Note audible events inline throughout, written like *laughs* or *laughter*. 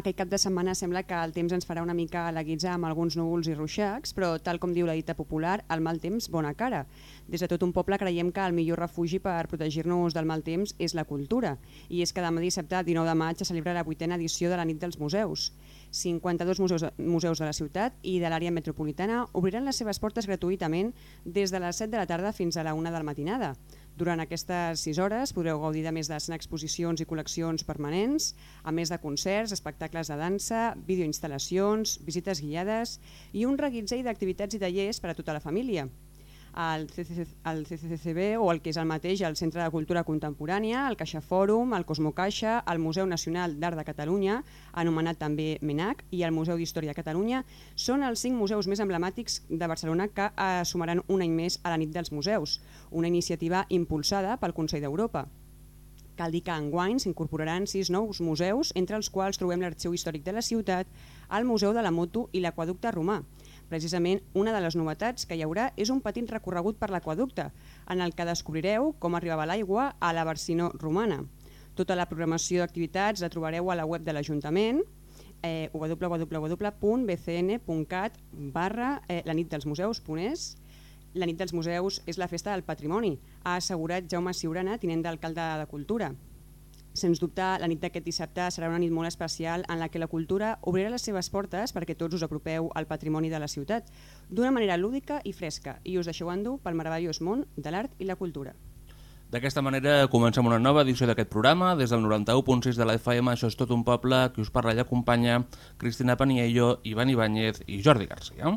Aquest cap de setmana sembla que el temps ens farà una mica a la guitza amb alguns núvols i ruixacs, però tal com diu la dita popular, el mal temps bona cara. Des de tot un poble creiem que el millor refugi per protegir-nos del mal temps és la cultura, i és que demà dissabte 19 de maig es celebra la vuitena edició de la nit dels museus. 52 museus, museus de la ciutat i de l'àrea metropolitana obriran les seves portes gratuïtament des de les 7 de la tarda fins a la 1 del matinada. Durant aquestes 6 hores podreu gaudir de més de 100 exposicions i col·leccions permanents, a més de concerts, espectacles de dansa, videoinstal·lacions, visites guiades i un reguitzell d'activitats i tallers per a tota la família al, CCC, al CCCB o el que és el mateix, el Centre de Cultura Contemporània, el Caixa Fòrum, el Cosmocaixa, el Museu Nacional d'Art de Catalunya, anomenat també MENAC, i el Museu d'Història de Catalunya, són els cinc museus més emblemàtics de Barcelona que eh, sumaran un any més a la nit dels museus, una iniciativa impulsada pel Consell d'Europa. Cal dir que enguany s'incorporaran sis nous museus, entre els quals trobem l'Arxiu Històric de la Ciutat, el Museu de la Moto i l'Aquaducte Romà, Precisament, una de les novetats que hi haurà és un petit recorregut per l'aquaducte, en el que descobrireu com arribava l'aigua a la Barcino romana. Tota la programació d'activitats la trobareu a la web de l'Ajuntament, eh, www.bcn.cat barra eh, la nit dels museus.es La nit dels museus és la festa del patrimoni, ha assegurat Jaume Siurana, tinent d'alcalde de Cultura. Sens dubte, la nit d'aquest dissabte serà una nit molt especial en la que la cultura obrirà les seves portes perquè tots us apropeu al patrimoni de la ciutat d'una manera lúdica i fresca i us deixeu endur pel meravellós món de l'art i la cultura. D'aquesta manera comencem una nova edició d'aquest programa. Des del 91.6 de la FM, això és tot un poble, que us parla i acompanya Cristina Paniello, Ivan Ibáñez i Jordi Garcia.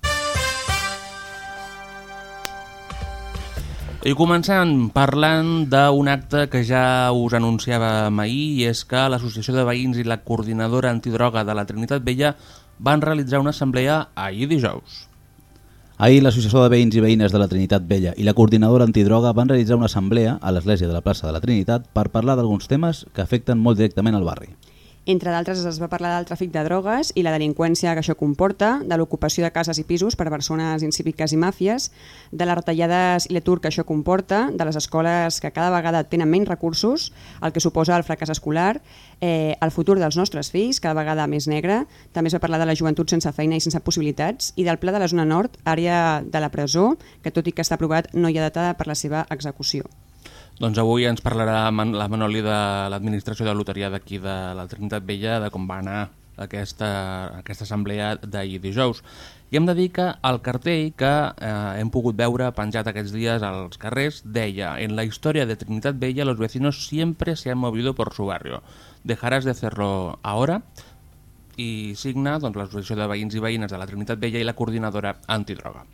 I començant parlant d'un acte que ja us anunciàvem ahir i és que l'Associació de Veïns i la Coordinadora Antidroga de la Trinitat Vella van realitzar una assemblea ahir dijous. Ahir l'Associació de Veïns i Veïnes de la Trinitat Vella i la Coordinadora Antidroga van realitzar una assemblea a l'Església de la plaça de la Trinitat per parlar d'alguns temes que afecten molt directament al barri. Entre d'altres es va parlar del tràfic de drogues i la delinqüència que això comporta, de l'ocupació de cases i pisos per persones incíviques i màfies, de les retallades i l'atur que això comporta, de les escoles que cada vegada tenen menys recursos, el que suposa el fracàs escolar, eh, el futur dels nostres fills, cada vegada més negre, també es va parlar de la joventut sense feina i sense possibilitats, i del pla de la zona nord, àrea de la presó, que tot i que està aprovat no hi ha data per la seva execució. Doncs avui ens parlarà la Manoli de l'administració de loteria d'aquí de la Trinitat Vella de com va anar aquesta, aquesta assemblea d'ahir dijous. I hem de dir que el cartell que eh, hem pogut veure penjat aquests dies als carrers deia En la història de Trinitat Vella los vecinos siempre se han movido por su barrio. Dejarás de hacerlo ahora? I signa doncs, l'Associació de Veïns i Veïnes de la Trinitat Vella i la Coordinadora Antidroga.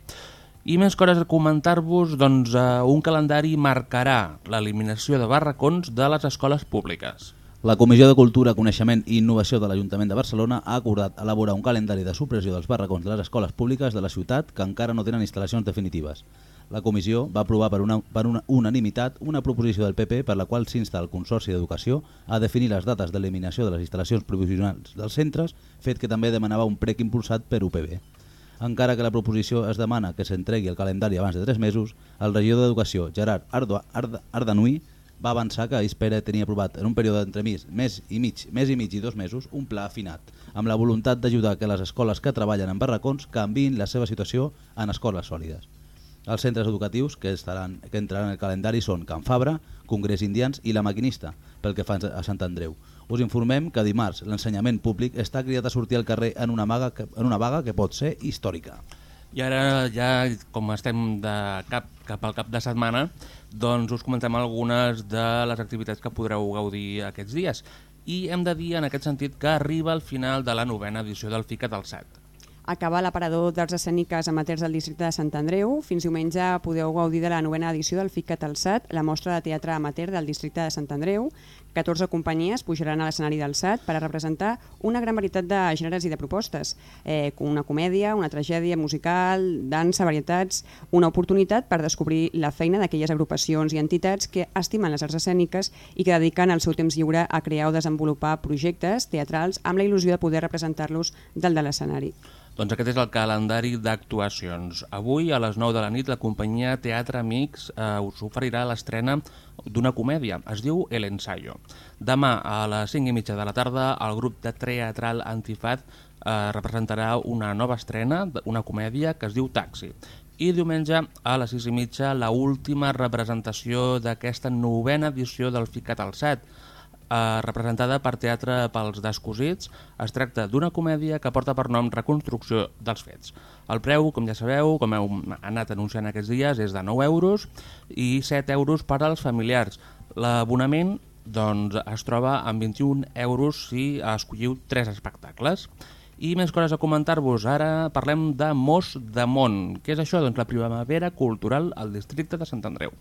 I més coses a comentar-vos, doncs uh, un calendari marcarà l'eliminació de barracons de les escoles públiques. La Comissió de Cultura, Coneixement i Innovació de l'Ajuntament de Barcelona ha acordat elaborar un calendari de supressió dels barracons de les escoles públiques de la ciutat que encara no tenen instal·lacions definitives. La comissió va aprovar per una, per una unanimitat una proposició del PP per la qual s'insta el Consorci d'Educació a definir les dates d'eliminació de les instal·lacions provisionals dels centres, fet que també demanava un prec impulsat per UPB. Encara que la proposició es demana que s'entregui el calendari abans de 3 mesos, el regidor d'Educació, Gerard Ardo, Arda, Ardanuí, va avançar que Ispera tenia aprovat en un període entre mes, mes, i mig, mes i mig i dos mesos un pla afinat, amb la voluntat d'ajudar que les escoles que treballen en barracons canvin la seva situació en escoles sòlides. Els centres educatius que, estaran, que entraran en el calendari són Can Fabra, Congrés Indians i La Maquinista, pel que fa a Sant Andreu us informem que dimarts l'ensenyament públic està cridat a sortir al carrer en una, maga que, en una vaga que pot ser històrica. I ara, ja com estem de cap, cap al cap de setmana, doncs us comentem algunes de les activitats que podreu gaudir aquests dies. I hem de dir en aquest sentit que arriba al final de la novena edició del FICAT al 7 acabar l'aparador dels escèniques amateurs del districte de Sant Andreu. Fins diumenge podeu gaudir de la novena edició del FICAT Alçat, la mostra de teatre amateur del districte de Sant Andreu. 14 companyies pujaran a l'escenari del SAT per a representar una gran varietat de gèneres i de propostes, eh, una comèdia, una tragèdia musical, dansa, varietats, una oportunitat per descobrir la feina d'aquelles agrupacions i entitats que estimen les arts escèniques i que dediquen el seu temps lliure a crear o desenvolupar projectes teatrals amb la il·lusió de poder representar-los dalt de l'escenari. Doncs aquest és el calendari d'actuacions. Avui, a les 9 de la nit, la companyia Teatre Amics eh, us oferirà l'estrena d'una comèdia. Es diu El Ensayo. Demà, a les 5 i mitja de la tarda, el grup de teatral Antifat eh, representarà una nova estrena, una comèdia que es diu Taxi. I diumenge, a les 6 i mitja, la última representació d'aquesta novena edició del Ficat al Set, eh, representada per Teatre pels Descosits. Es tracta d'una comèdia que porta per nom Reconstrucció dels Fets. El preu, com ja sabeu, com heu anat anunciant aquests dies, és de 9 euros i 7 euros per als familiars. L'abonament doncs, es troba amb 21 euros si escolliu 3 espectacles. I més coses a comentar-vos. Ara parlem de Mos de Mont. Què és això? Doncs la primavera cultural al districte de Sant Andreu.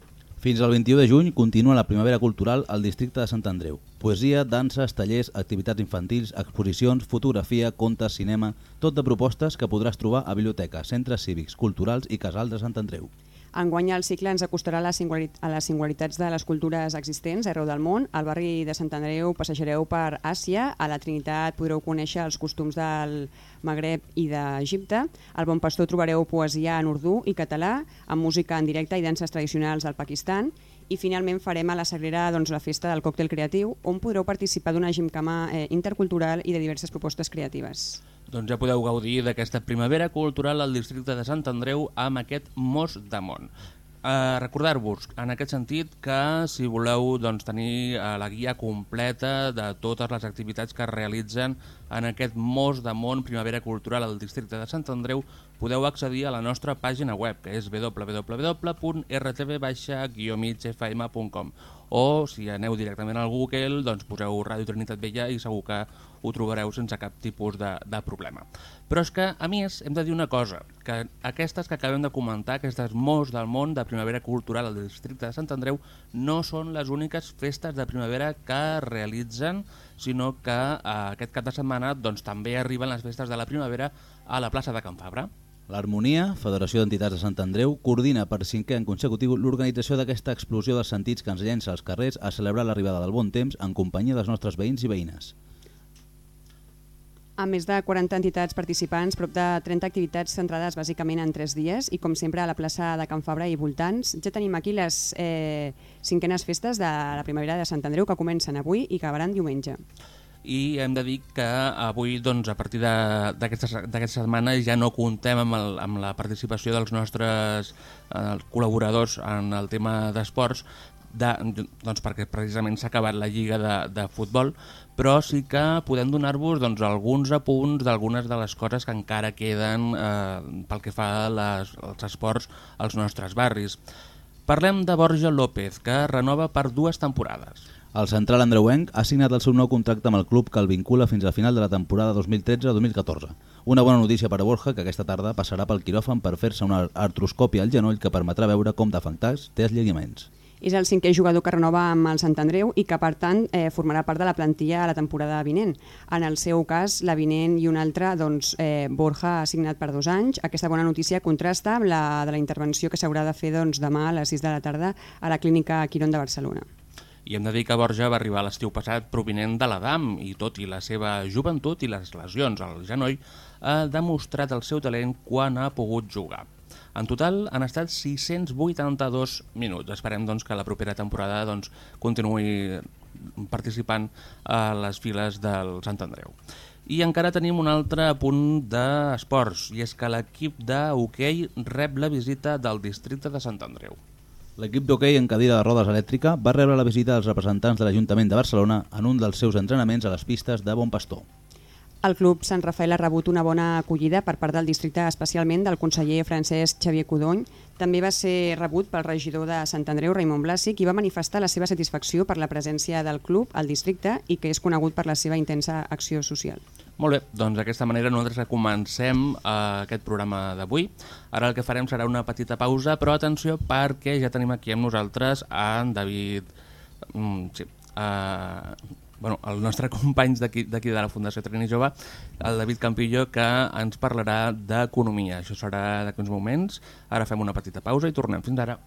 Fins al 21 de juny continua la primavera cultural al districte de Sant Andreu. Poesia, danses, tallers, activitats infantils, exposicions, fotografia, contes, cinema... Tot de propostes que podràs trobar a biblioteques, centres cívics, culturals i casals de Sant Andreu. Enguany el cicle ens acostarà a les, a les singularitats de les cultures existents arreu del món. Al barri de Sant Andreu passejareu per Àsia, a la Trinitat podreu conèixer els costums del Magreb i d'Egipte. Al Bon Pastor trobareu poesia en urdú i català, amb música en directe i danses tradicionals del Pakistan. I finalment farem a la Sagrera doncs, la festa del còctel creatiu, on podreu participar d'una gimcama eh, intercultural i de diverses propostes creatives. Doncs ja podeu gaudir d'aquesta primavera cultural al districte de Sant Andreu amb aquest Mos de Mont. Uh, Recordar-vos, en aquest sentit, que si voleu doncs, tenir uh, la guia completa de totes les activitats que es realitzen en aquest Mos de Mont Primavera Cultural al districte de Sant Andreu, podeu accedir a la nostra pàgina web, que és www.rtv-migfm.com o si aneu directament al Google, doncs poseu Ràdio Trinitat Vella i segur que ho trobareu sense cap tipus de, de problema. Però és que, a més, hem de dir una cosa, que aquestes que acabem de comentar, aquestes mos del món de primavera cultural al districte de Sant Andreu, no són les úniques festes de primavera que realitzen, sinó que eh, aquest cap de setmana doncs, també arriben les festes de la primavera a la plaça de Can Fabra. L'Harmonia, Federació d'Entitats de Sant Andreu, coordina per cinquè en consecutiu l'organització d'aquesta explosió dels sentits que ens llença als carrers a celebrar l'arribada del bon temps en companyia dels nostres veïns i veïnes. A més de 40 entitats participants, prop de 30 activitats centrades bàsicament en 3 dies i com sempre a la plaça de Can Fabra i voltants. Ja tenim aquí les eh, cinquenes festes de la primavera de Sant Andreu que comencen avui i acabaran diumenge i hem de dir que avui doncs, a partir d'aquesta setmana ja no contem amb, el, amb la participació dels nostres eh, col·laboradors en el tema d'esports de, doncs perquè precisament s'ha acabat la lliga de, de futbol però sí que podem donar-vos doncs, alguns apunts d'algunes de les coses que encara queden eh, pel que fa les, als esports als nostres barris. Parlem de Borja López, que renova per dues temporades. El central andreuenc ha signat el seu nou contracte amb el club que el vincula fins al final de la temporada 2013-2014. Una bona notícia per a Borja, que aquesta tarda passarà pel quiròfan per fer-se una artroscòpia al genoll que permetrà veure com d'afectats té els lligaments. És el cinquè jugador que renova amb el Sant Andreu i que, per tant, eh, formarà part de la plantilla a la temporada vinent. En el seu cas, la vinent i un altre, doncs, eh, Borja ha signat per dos anys. Aquesta bona notícia contrasta amb la de la intervenció que s'haurà de fer doncs, demà a les 6 de la tarda a la clínica Quirón de Barcelona. I hem de dir que Borja va arribar l'estiu passat provinent de l'Adam i tot i la seva joventut i les lesions al genoll ha demostrat el seu talent quan ha pogut jugar. En total han estat 682 minuts. Esperem doncs, que la propera temporada doncs, continuï participant a les files del Sant Andreu. I encara tenim un altre punt d'esports, i és que l'equip d'hoquei rep la visita del districte de Sant Andreu. L'equip d'hoquei en cadira de rodes elèctrica va rebre la visita dels representants de l'Ajuntament de Barcelona en un dels seus entrenaments a les pistes de Bon Pastor. El club Sant Rafael ha rebut una bona acollida per part del districte, especialment del conseller Francesc Xavier Codony. També va ser rebut pel regidor de Sant Andreu, Raimon Blasi, qui va manifestar la seva satisfacció per la presència del club al districte i que és conegut per la seva intensa acció social. Molt bé, doncs d'aquesta manera nosaltres comencem eh, aquest programa d'avui. Ara el que farem serà una petita pausa, però atenció perquè ja tenim aquí amb nosaltres en David... Mm, sí, eh, bueno, el nostre *laughs* company d'aquí de la Fundació Trini Jove, el David Campillo, que ens parlarà d'economia. Això serà d'aquí uns moments. Ara fem una petita pausa i tornem. Fins ara.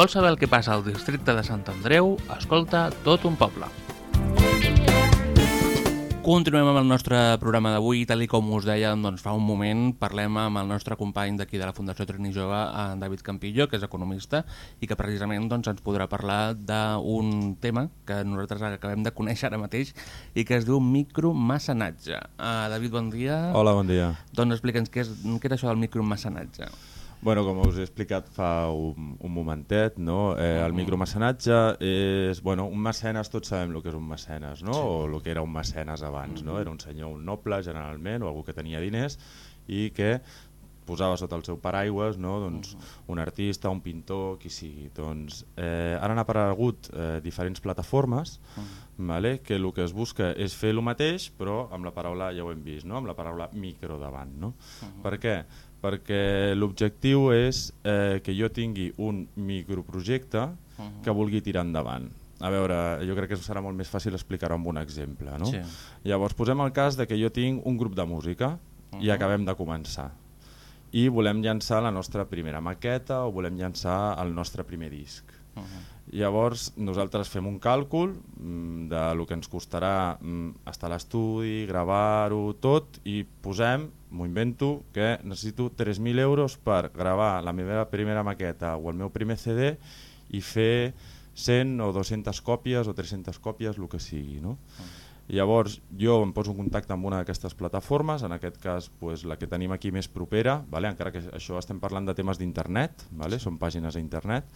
Vols saber el que passa al districte de Sant Andreu, escolta tot un poble. Continuem amb el nostre programa d'avui, tal com us deia doncs, fa un moment, parlem amb el nostre company d'aquí de la Fundació Trini Jove, en David Campillo, que és economista, i que precisament doncs, ens podrà parlar d'un tema que nosaltres acabem de conèixer ara mateix i que es diu micromecenatge. Uh, David, bon dia. Hola, bon dia. Doncs explica'ns què és, què és això del micromecenatge. Bueno, com us he explicat fa un, un momentet, no? eh, el micromecenatge és... Bueno, un mecenes, tots sabem el que és un mecenes, no? Sí. o el que era un mecenes abans. No? Era un senyor, un noble, generalment, o algú que tenia diners, i que posava sota el seu paraigües no? doncs, un artista, un pintor, qui sigui. Doncs, eh, ara han aparegut eh, diferents plataformes vale? que el que es busca és fer el mateix però amb la paraula, ja ho hem vist, no? amb la paraula micro davant. No? Uh -huh. Per què? Perquè l'objectiu és eh, que jo tingui un microprojecte uh -huh. que vulgui tirar endavant. A veure, jo crec que serà molt més fàcil explicar-ho amb un exemple. No? Sí. Llavors, posem el cas de que jo tinc un grup de música uh -huh. i acabem de començar i volem llançar la nostra primera maqueta o volem llançar el nostre primer disc. Uh -huh. Llavors nosaltres fem un càlcul mm, de lo que ens costarà mm, estar a l'estudi, gravar-ho tot i posem m'ho invento, que necessito 3.000 euros per gravar la meva primera maqueta o el meu primer CD i fer 100 o 200 còpies o 300 còpies, el que sigui. No? Llavors jo em poso en contacte amb una d'aquestes plataformes, en aquest cas pues, la que tenim aquí més propera, vale? encara que això estem parlant de temes d'internet, vale? són pàgines a internet,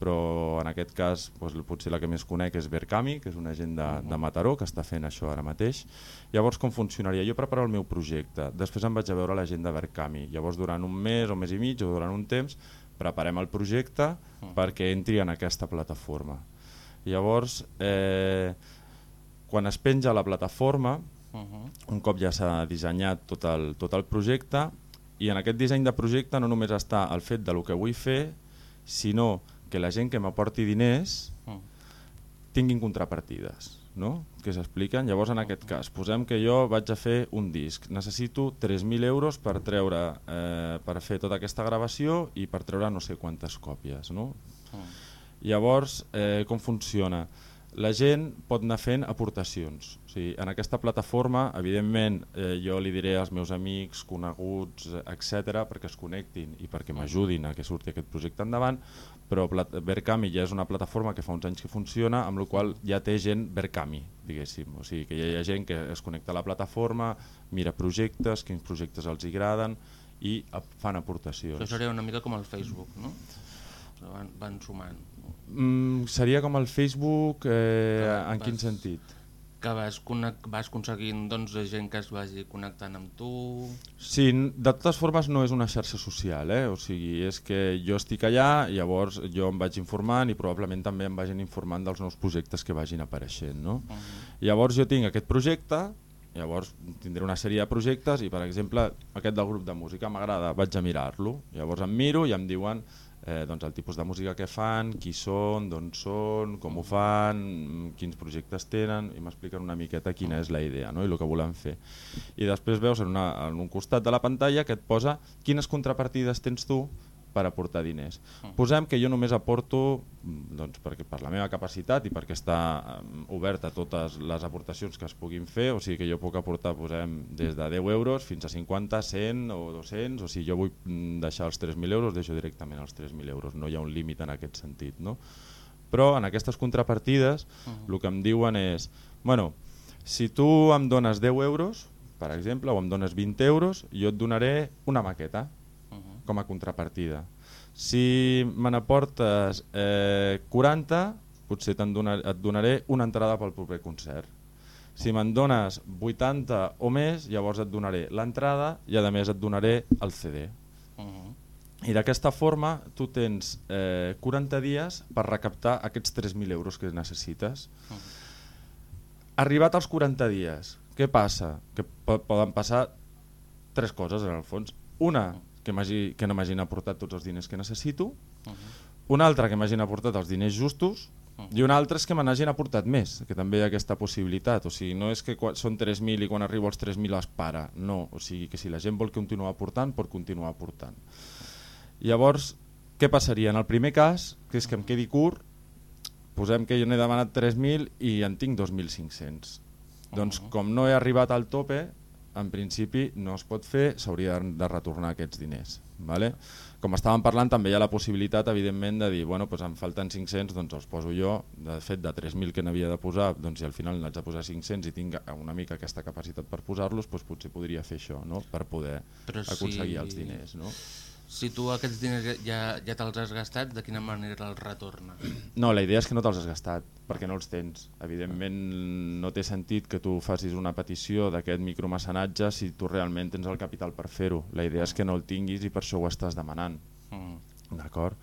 però en aquest cas pues, potser la que més conec és Verkami, que és una gent de, de Mataró que està fent això ara mateix. Llavors com funcionaria? Jo preparo el meu projecte, després em vaig a veure la gent de Verkami, llavors durant un mes o mes i mig o durant un temps preparem el projecte perquè entri en aquesta plataforma. Llavors, eh, quan es penja a la plataforma, uh -huh. un cop ja s'ha dissenyat tot el, tot el projecte, i en aquest disseny de projecte no només està el fet de lo que vull fer, sinó que la gent que m'aporti diners uh -huh. tinguin contrapartides no? que s'expliquen. Llavors, en aquest cas, posem que jo vaig a fer un disc. Necessito 3.000 euros per treure eh, per fer tota aquesta gravació i per treure no sé quantes còpies. No? Llavors, eh, com funciona? La gent pot anar fent aportacions. O sigui, en aquesta plataforma, evidentment, eh, jo li diré als meus amics, coneguts, etc perquè es connectin i perquè m'ajudin a que surti aquest projecte endavant, però Verkami ja és una plataforma que fa uns anys que funciona, amb la qual ja té gent Verkami, diguéssim. O sigui, que ja hi ha gent que es connecta a la plataforma, mira projectes, quins projectes els agraden i fan aportacions. Això seria una mica com el Facebook, no? Van, van sumant. Mm, seria com el Facebook, eh, en vas, quin sentit? Que vas, vas aconseguint doncs, gent que es vagi connectant amb tu... Sí, de totes formes no és una xarxa social, eh? o sigui, és que jo estic allà, llavors jo em vaig informant i probablement també em vagin informant dels nous projectes que vagin apareixent. No? Uh -huh. Llavors jo tinc aquest projecte, llavors tindré una sèrie de projectes i per exemple aquest del grup de música m'agrada, vaig a mirar-lo, llavors em miro i em diuen eh, doncs el tipus de música que fan, qui són, d'on són, com ho fan, quins projectes tenen i m'expliquen una miqueta quina és la idea no? i el que volen fer. I després veus en, una, en un costat de la pantalla que et posa quines contrapartides tens tu per aportar diners. Mm. Posem que jo només aporto, mm, doncs, perquè per la meva capacitat i perquè està oberta a totes les aportacions que es puguin fer, o sigui que jo puc aportar posem des de 10 euros fins a 50, 100 o 200, o sigui jo vull mm, deixar els 3.000 euros, deixo directament els 3.000 euros, no hi ha un límit en aquest sentit. No? Però en aquestes contrapartides el que em diuen és, bueno, si tu em dones 10 euros, per exemple, o em dones 20 euros, jo et donaré una maqueta, com a contrapartida. Si me n'aportes eh, 40, potser donar, et donaré una entrada pel proper concert. Si me'n dones 80 o més, llavors et donaré l'entrada i a més et donaré el CD. Uh -huh. I d'aquesta forma tu tens eh, 40 dies per recaptar aquests 3.000 euros que necessites. Uh -huh. Arribat als 40 dies, què passa? Que poden passar tres coses en el fons. Una, que, que no m'hagin aportat tots els diners que necessito, uh -huh. una altra que m'hagin aportat els diners justos uh -huh. i una altra és que me n'hagin aportat més, que també hi ha aquesta possibilitat. O sigui, no és que són 3.000 i quan arribo als 3.000 es para, no. O sigui, que si la gent vol continuar aportant, pot continuar aportant. Llavors, què passaria? En el primer cas, que és que em quedi curt, posem que jo n'he demanat 3.000 i en tinc 2.500. Doncs com no he arribat al tope, en principi no es pot fer, s'hauria de retornar aquests diners. Vale? Com estàvem parlant també hi ha la possibilitat evidentment de dir, bueno, doncs em falten 500, doncs els poso jo, de fet de 3.000 que n'havia de posar, doncs si al final n'haig de posar 500 i tinc una mica aquesta capacitat per posar-los, doncs potser podria fer això, no? per poder Però aconseguir si... els diners. No? Si tu aquests diners ja, ja te'ls has gastat, de quina manera els retornes? No, la idea és que no te'ls has gastat, perquè no els tens. Evidentment no té sentit que tu facis una petició d'aquest micromecenatge si tu realment tens el capital per fer-ho. La idea és que no el tinguis i per això ho estàs demanant. Mm. D'acord?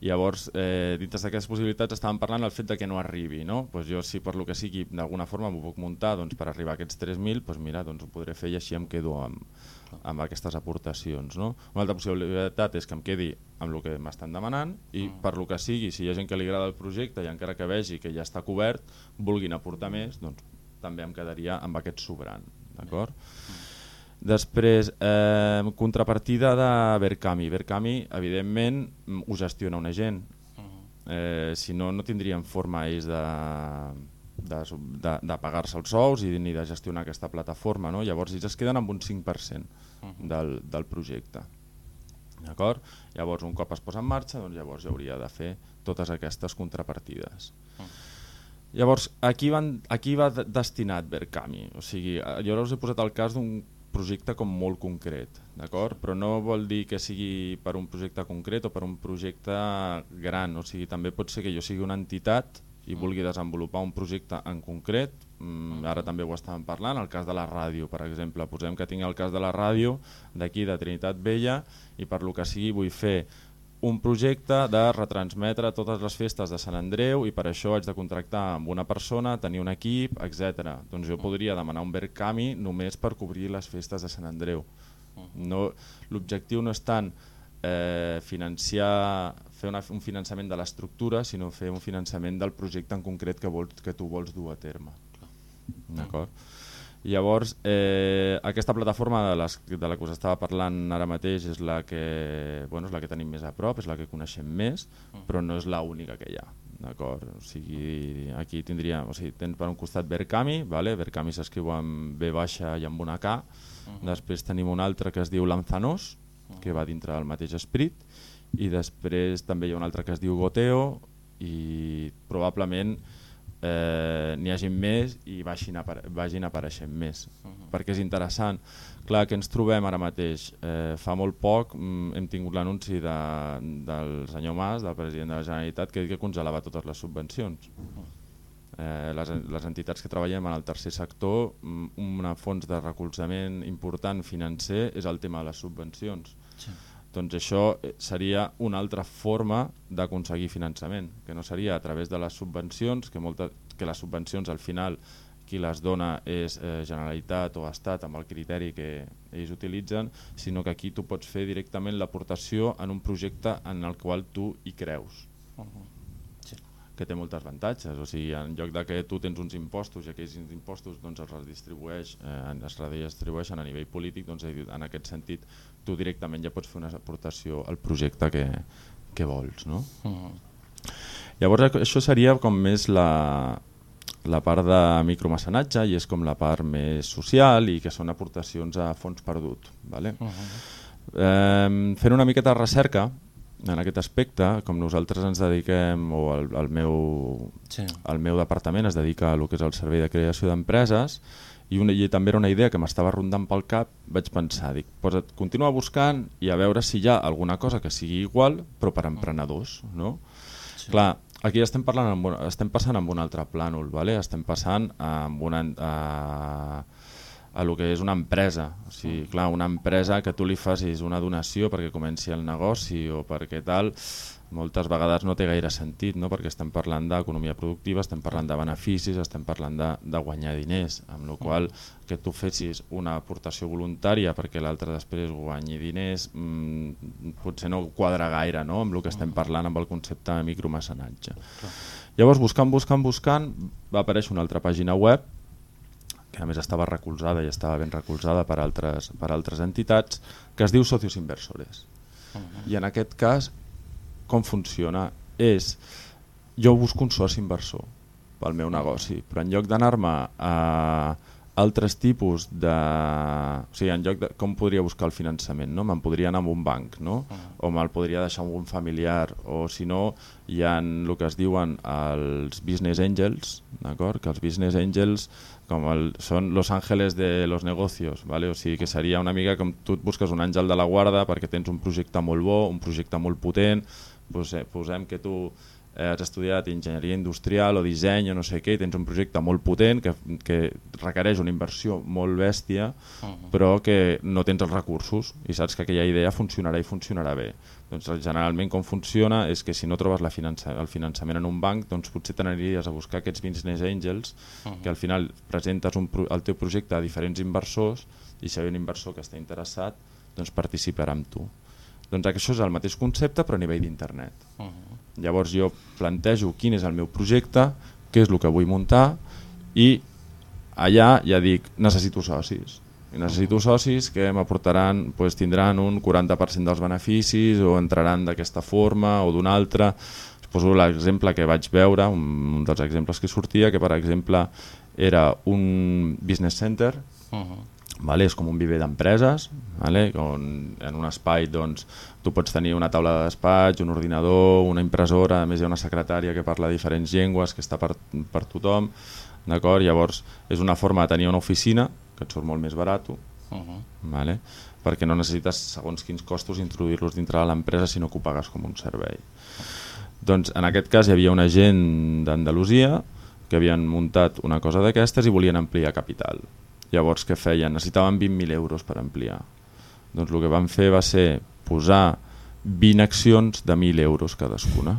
Llavors, eh, dintre d'aquestes possibilitats estàvem parlant del fet de que no arribi. No? Pues jo, si per lo que sigui d'alguna forma m'ho puc muntar doncs, per arribar a aquests 3.000, pues mira, doncs ho podré fer i així em quedo amb, amb aquestes aportacions. No? Una altra possibilitat és que em quedi amb el que m'estan demanant i mm. per lo que sigui, si hi ha gent que li agrada el projecte i encara que vegi que ja està cobert, vulguin aportar més, doncs també em quedaria amb aquest sobrant. D'acord? Mm. Després, eh, contrapartida de Verkami. Verkami, evidentment, ho gestiona una gent. Mm. Eh, si no, no tindrien forma ells de de, de, de pagar-se els sous i ni de gestionar aquesta plataforma. No? Llavors ells es queden amb un 5% del, del projecte. D'acord? Llavors, un cop es posa en marxa, doncs llavors ja hauria de fer totes aquestes contrapartides. Llavors, aquí, van, aquí va de- destinat Verkami. O sigui, eh, jo ara us he posat el cas d'un projecte com molt concret, d'acord? Però no vol dir que sigui per un projecte concret o per un projecte gran, o sigui, també pot ser que jo sigui una entitat i vulgui desenvolupar un projecte en concret, mm, ara també ho estàvem parlant, el cas de la ràdio, per exemple, posem que tinc el cas de la ràdio d'aquí de Trinitat Vella i per lo que sigui vull fer un projecte de retransmetre totes les festes de Sant Andreu i per això haig de contractar amb una persona, tenir un equip, etc. Doncs jo podria demanar un Verkami només per cobrir les festes de Sant Andreu. No, L'objectiu no és tant eh, financiar, fer una, un finançament de l'estructura, sinó fer un finançament del projecte en concret que, vols, que tu vols dur a terme. D'acord? Llavors, eh, aquesta plataforma de, les, de la que us estava parlant ara mateix és la que, bueno, és la que tenim més a prop, és la que coneixem més, però no és la única que hi ha. D'acord? O sigui, aquí tindria, o sigui, tens per un costat Verkami, vale? Verkami s'escriu amb B baixa i amb una K, després tenim un altre que es diu Lanzanos, que va dintre del mateix esperit, i després també hi ha un altre que es diu Goteo, i probablement eh, n'hi hagin més i vagin, apare vagin apareixent més. Perquè és interessant. Clar que ens trobem ara mateix? Eh, fa molt poc mm, hem tingut l'anunci de, del senyor Mas del president de la Generalitat que que congelava totes les subvencions. Eh, les, les entitats que treballem en el tercer sector mm, una fons de recolzament important financer és el tema de les subvencions. Sí. Doncs això eh, seria una altra forma d'aconseguir finançament, que no seria a través de les subvencions, que, molta, que les subvencions al final qui les dona és eh, Generalitat o Estat amb el criteri que ells utilitzen, sinó que aquí tu pots fer directament l'aportació en un projecte en el qual tu hi creus. Que té molts avantatges, o sigui, en lloc de que tu tens uns impostos i aquells impostos doncs, es redistribueix, eh, es redistribueixen a nivell polític, doncs en aquest sentit tu directament ja pots fer una aportació al projecte que, que vols. No? Llavors això seria com més la, la part de micromecenatge i és com la part més social i que són aportacions a fons perdut. Vale? eh, fent una miqueta de recerca en aquest aspecte, com nosaltres ens dediquem, o el, el, meu, Sí. el meu departament es dedica a lo que és el servei de creació d'empreses, i, una, i també era una idea que m'estava rondant pel cap, vaig pensar, dic, posa't, continua buscant i a veure si hi ha alguna cosa que sigui igual, però per emprenedors. No? Sí. Clar, aquí estem, parlant amb, estem passant amb un altre plànol, vale? estem passant amb una, a, a lo que és una empresa. O sigui, clar, una empresa que tu li facis una donació perquè comenci el negoci o perquè tal, moltes vegades no té gaire sentit, no? perquè estem parlant d'economia productiva, estem parlant de beneficis, estem parlant de, de guanyar diners, amb la qual que tu fessis una aportació voluntària perquè l'altre després guanyi diners mmm, potser no quadra gaire no? amb el que estem parlant amb el concepte de micromecenatge. Llavors, buscant, buscant, buscant, va aparèixer una altra pàgina web que a més estava recolzada i estava ben recolzada per altres, per altres entitats, que es diu Socios Inversores. I en aquest cas, com funciona? És, jo busco un soci inversor pel meu negoci, però en lloc d'anar-me a altres tipus de... O sigui, en lloc de... Com podria buscar el finançament? No? Me'n podria anar a un banc, no? O me'l podria deixar amb un familiar, o si no, hi ha el que es diuen els business angels, d'acord? Que els business angels com el, són los ángeles de los negocios, ¿vale? o sigui que seria una mica com tu et busques un àngel de la guarda perquè tens un projecte molt bo, un projecte molt potent, posem, posem que tu eh, has estudiat enginyeria industrial o disseny o no sé què, i tens un projecte molt potent que, que requereix una inversió molt bèstia, però que no tens els recursos i saps que aquella idea funcionarà i funcionarà bé. Doncs generalment com funciona és que si no trobes la finança, el finançament en un banc, doncs potser t'aniries a buscar aquests business angels que al final presentes un, pro- el teu projecte a diferents inversors i si hi ha un inversor que està interessat, doncs participarà amb tu. Doncs això és el mateix concepte però a nivell d'internet. Llavors jo plantejo quin és el meu projecte, què és el que vull muntar i allà ja dic necessito socis. I necessito socis que m'aportaran, doncs tindran un 40% dels beneficis o entraran d'aquesta forma o d'una altra. Us poso l'exemple que vaig veure, un, un dels exemples que sortia, que per exemple era un business center vale? és com un viver d'empreses, vale? on en un espai doncs, tu pots tenir una taula de despatx, un ordinador, una impressora, a més hi ha una secretària que parla diferents llengües, que està per, per tothom, d'acord? Llavors és una forma de tenir una oficina, que et surt molt més barat, uh -huh. vale? perquè no necessites segons quins costos introduir-los dintre de l'empresa, sinó que ho pagues com un servei. Doncs en aquest cas hi havia una gent d'Andalusia que havien muntat una cosa d'aquestes i volien ampliar capital. Llavors què feien? Necessitaven 20.000 euros per ampliar. Doncs el que van fer va ser posar 20 accions de 1.000 euros cadascuna.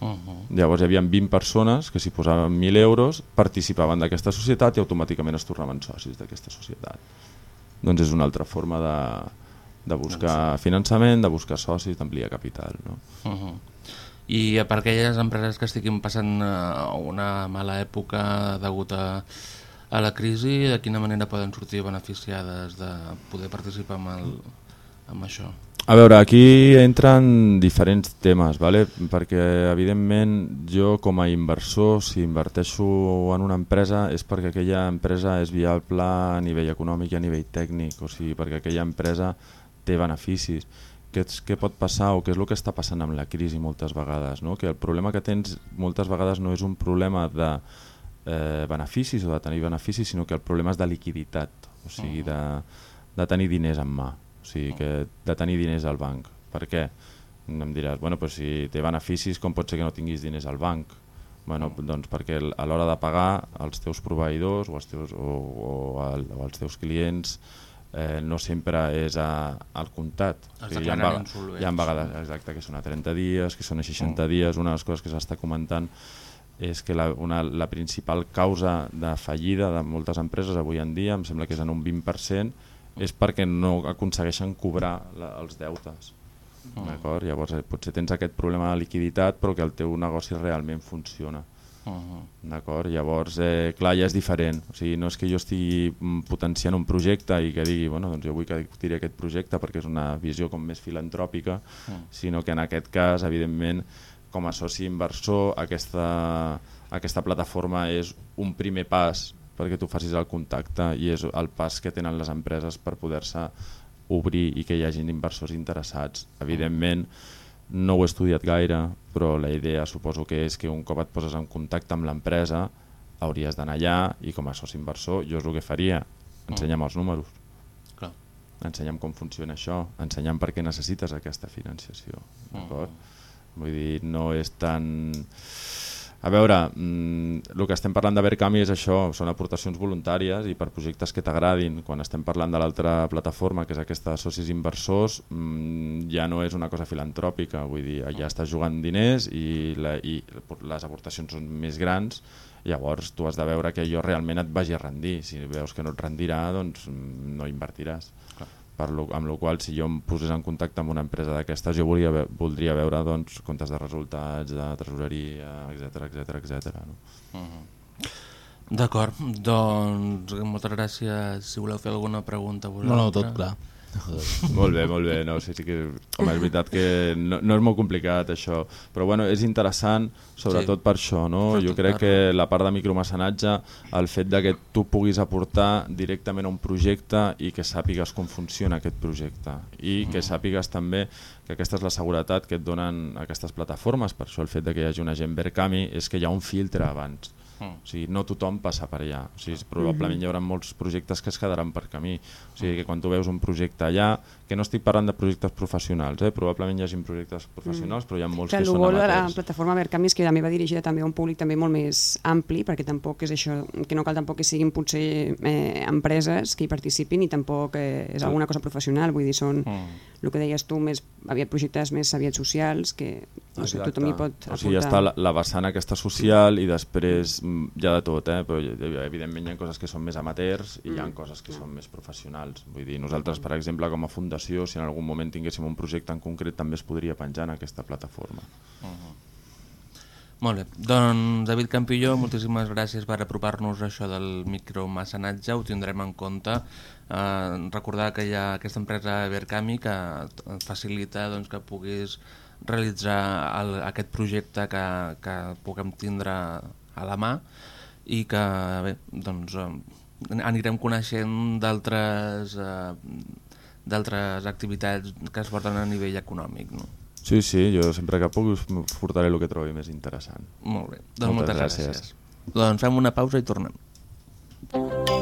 Uh -huh. Llavors hi havia 20 persones que si posaven 1.000 euros participaven d'aquesta societat i automàticament es tornaven socis d'aquesta societat. Doncs és una altra forma de, de buscar finançament, de buscar socis, d'ampliar capital. No? Uh -huh. I per aquelles empreses que estiguin passant eh, una mala època degut a, a la crisi, de quina manera poden sortir beneficiades de poder participar amb, el, amb això? A veure, aquí entren diferents temes, vale? perquè evidentment jo com a inversor, si inverteixo en una empresa és perquè aquella empresa és viable a nivell econòmic i a nivell tècnic, o sigui, perquè aquella empresa té beneficis. Què, què pot passar o què és el que està passant amb la crisi moltes vegades? No? Que el problema que tens moltes vegades no és un problema de eh, beneficis o de tenir beneficis, sinó que el problema és de liquiditat, o sigui, de, de tenir diners en mà sigui, que de tenir diners al banc. Per què? Em diràs, bueno, però si té beneficis, com pot ser que no tinguis diners al banc? Bueno, doncs perquè a l'hora de pagar els teus proveïdors o els teus, o, o, el, o els teus clients eh, no sempre és a, al comptat. O sigui, hi, ha, hi ha vegades exacte, que són a 30 dies, que són a 60 mm. dies, una de les coses que s'està comentant és que la, una, la principal causa de fallida de moltes empreses avui en dia, em sembla que és en un 20%, és perquè no aconsegueixen cobrar la, els deutes. Uh mm. -huh. Llavors eh, potser tens aquest problema de liquiditat però que el teu negoci realment funciona. Uh -huh. D'acord? Llavors, eh, clar, ja és diferent. O sigui, no és que jo estigui mm, potenciant un projecte i que digui, bueno, doncs jo vull que tiri aquest projecte perquè és una visió com més filantròpica, uh -huh. sinó que en aquest cas, evidentment, com a soci inversor, aquesta, aquesta plataforma és un primer pas perquè tu facis el contacte i és el pas que tenen les empreses per poder-se obrir i que hi hagin inversors interessats. Evidentment, no ho he estudiat gaire, però la idea suposo que és que un cop et poses en contacte amb l'empresa hauries d'anar allà i com a soci inversor jo és el que faria, ensenya'm els números. Clar. Ensenya'm com funciona això, ensenya'm per què necessites aquesta financiació. Uh Vull dir, no és tan a veure, mm, el que estem parlant de Verkami és això, són aportacions voluntàries i per projectes que t'agradin. Quan estem parlant de l'altra plataforma, que és aquesta de socis inversors, mm, ja no és una cosa filantròpica, vull dir, ja estàs jugant diners i, la, i les aportacions són més grans, llavors tu has de veure que allò realment et vagi a rendir. Si veus que no et rendirà, doncs mm, no invertiràs per lo, amb la qual si jo em posés en contacte amb una empresa d'aquestes jo volia, voldria veure doncs, comptes de resultats, de tresoreria, etc etc etc. No? Uh -huh. D'acord, doncs moltes gràcies. Si voleu fer alguna pregunta vosaltres. No, no, tot clar. Molt bé, molt bé. No, sí, sí que, home, és veritat que no, no és molt complicat això, però bueno, és interessant sobretot sí. per això. No? Jo crec que la part de micromecenatge, el fet de que tu puguis aportar directament a un projecte i que sàpigues com funciona aquest projecte i que mm. sàpigues també que aquesta és la seguretat que et donen aquestes plataformes, per això el fet de que hi hagi un agent Verkami és que hi ha un filtre abans Mm. O sigui, no tothom passa per allà. O sigui, probablement hi haurà molts projectes que es quedaran per camí. O sigui, que quan tu veus un projecte allà, que no estic parlant de projectes professionals, eh? probablement hi hagi projectes professionals, mm. però hi ha molts que, que són amateurs. la plataforma Verkami és que també va dirigida també a un públic també molt més ampli, perquè tampoc és això, que no cal tampoc que siguin potser eh, empreses que hi participin i tampoc eh, és alguna cosa professional, vull dir, són mm. el que deies tu, més aviat projectes més aviat socials, que no sé, tothom hi pot aportar. O sigui, ja està la, la vessant aquesta social i després mm, hi ha de tot, eh? però evidentment hi ha coses que són més amateurs i hi ha mm. coses que són més professionals. Vull dir, nosaltres, per exemple, com a fundació, si en algun moment tinguéssim un projecte en concret, també es podria penjar en aquesta plataforma. Uh -huh. Molt bé, doncs David Campilló, moltíssimes gràcies per apropar-nos això del micromecenatge, ho tindrem en compte. Eh, recordar que hi ha aquesta empresa Verkami que facilita doncs, que puguis realitzar el, aquest projecte que, que puguem tindre a la mà i que bé, doncs, anirem coneixent d'altres eh, d'altres activitats que es porten a nivell econòmic. No? Sí, sí, jo sempre que puc us portaré el que trobi més interessant. Molt bé, doncs moltes, Moltes gràcies. gràcies. Doncs fem una pausa i tornem. Una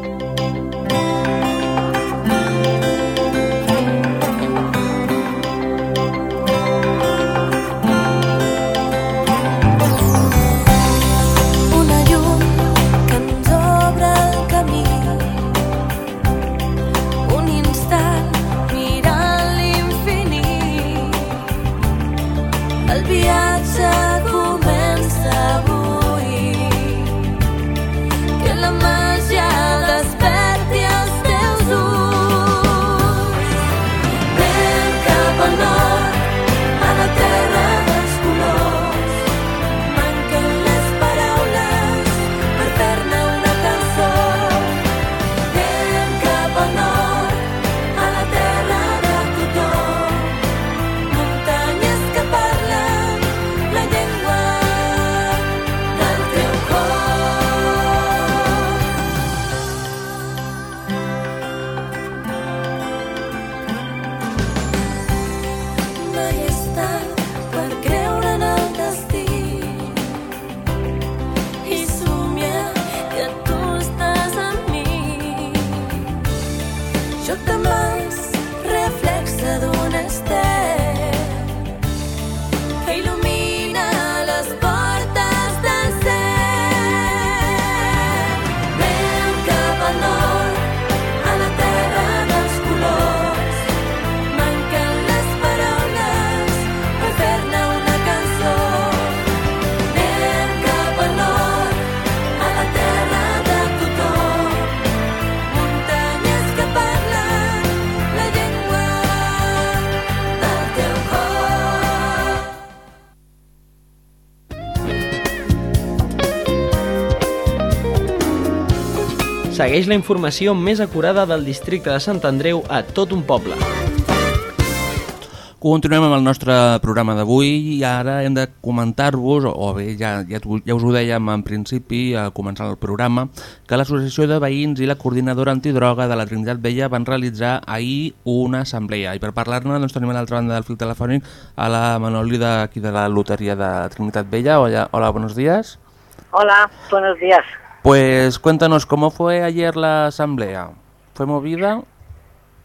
Segueix la informació més acurada del districte de Sant Andreu a tot un poble. Continuem amb el nostre programa d'avui i ara hem de comentar-vos, o, bé ja, ja, ja us ho dèiem en principi a començar el programa, que l'Associació de Veïns i la Coordinadora Antidroga de la Trinitat Vella van realitzar ahir una assemblea. I per parlar-ne doncs, tenim a l'altra banda del fil telefònic a la Manoli d'aquí de la loteria de Trinitat Vella. Hola, hola buenos días. Hola, buenos días. Pues cuéntanos, ¿cómo fue ayer la asamblea? ¿Fue movida?